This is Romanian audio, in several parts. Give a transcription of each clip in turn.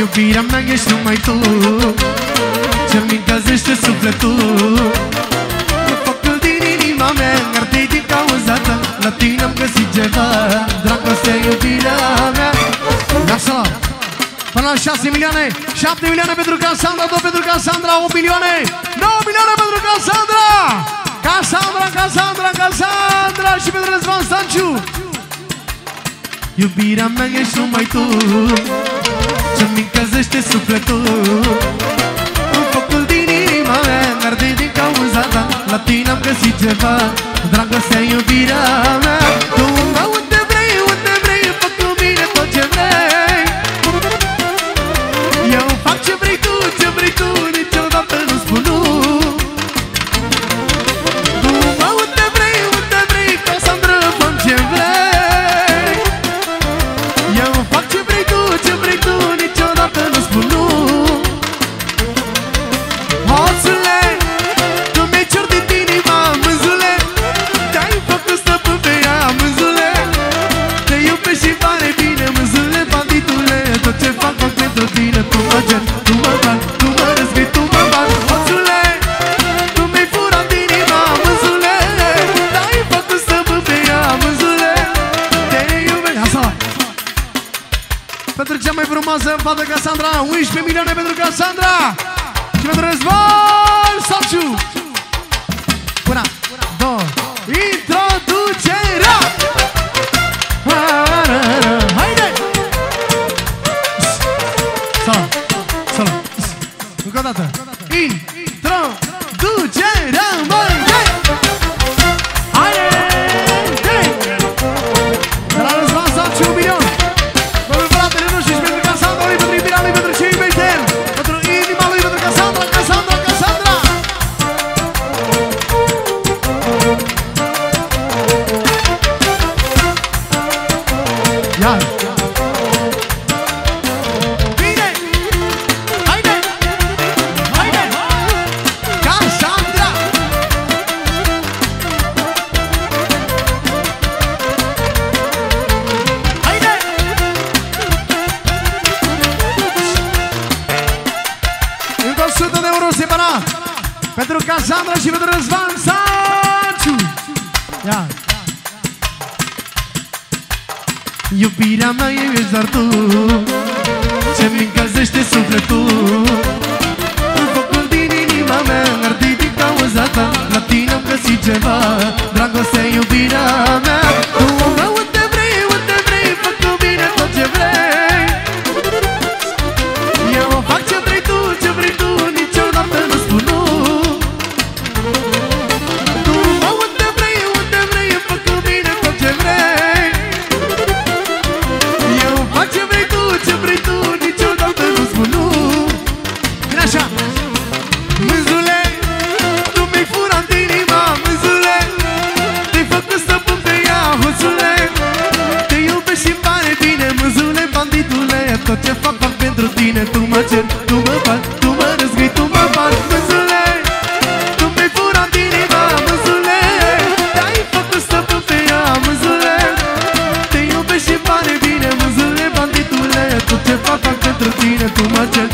Iubirea mea ești numai tu. Ce-mi încălzește sufletul. Focul din inima mea Arde din cauza ta La tine am găsit ceva. Dragostea, iubirea mea. Așa. Până la 6 milioane 7 milioane pentru Cassandra 2 pentru Cassandra 8 milioane. 9 milioane pentru Cassandra. Cassandra, Cassandra, Cassandra Și pentru Răzvan Stanciu. Iubirea mea ești numai tu Ce-mi încălzește sufletul. În focul din inima mea Arde din cauza ta. La tine am găsit ceva. Dragostea, iubirea mea. Tu mă unde vrei, unde vrei Fă cu mine tot ce vrei. Eu fac ce vrei tu, ce vrei tu Niciodată nu spun nu tine Tu mă cer, tu mă bani, tu mă răzgâi, tu mă bani Hoțule, tu mi-ai furat inima, mânzule. Te-ai făcut stăpân pe ea, mânzule. Te iubești, asta pentru cea mai frumoasă fată Cassandra 11 milioane pentru Cassandra. Și pentru Răzvan Salciu. Una, Încă o dată. Introducerea Măi, Haide Pentru Cassandra și pentru Răzvan Sanciu Ia. Iubirea mea ești doar tu Ce-mi încălzește sufletul. În focul din inima mea Arde din cauza ta La tine am găsit ceva Dragostea, pentru tine Tu mă cer, tu mă faci, tu mă răzgâi, tu mă faci Mânzule, tu mi-ai furat inima Mânzule, te-ai făcut stăpân pe ea Mânzule, te iubești și pare bine Mânzule, banditule, tot ce fac, fac pentru tine Tu mă cer,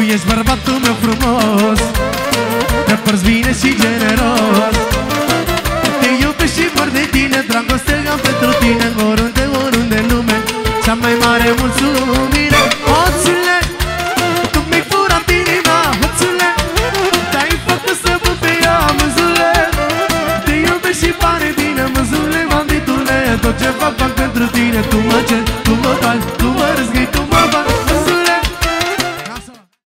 Tu ești bărbatul meu frumos. Te porți bine și generos. Te iubesc și vor de tine Dragoste am pentru tine Oriunde, oriunde în lume. Cea mai mare mulțumire